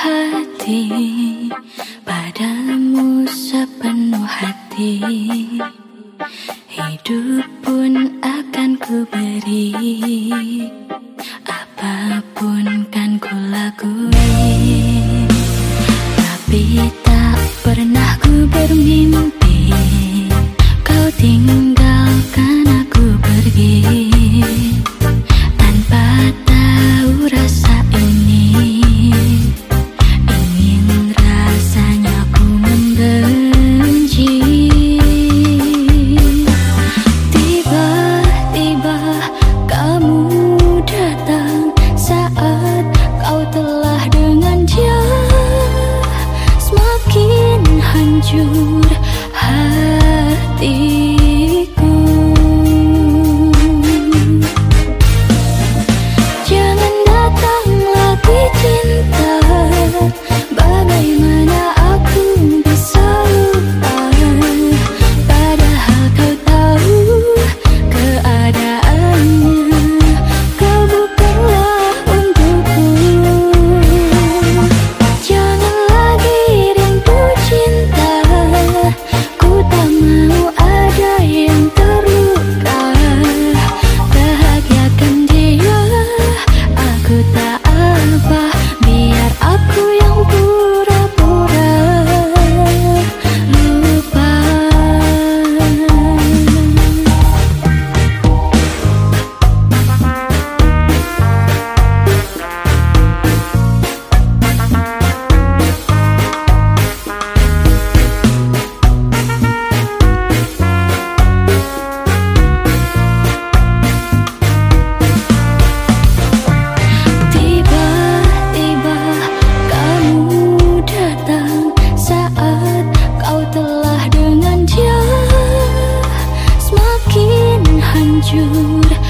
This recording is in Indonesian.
hati Padamu sepenuh hati. Hidup pun akan ku beri Apa pun kan ku lakui Tapi tak pernah ku bermimpi Kau tinggal hancur hati Jude.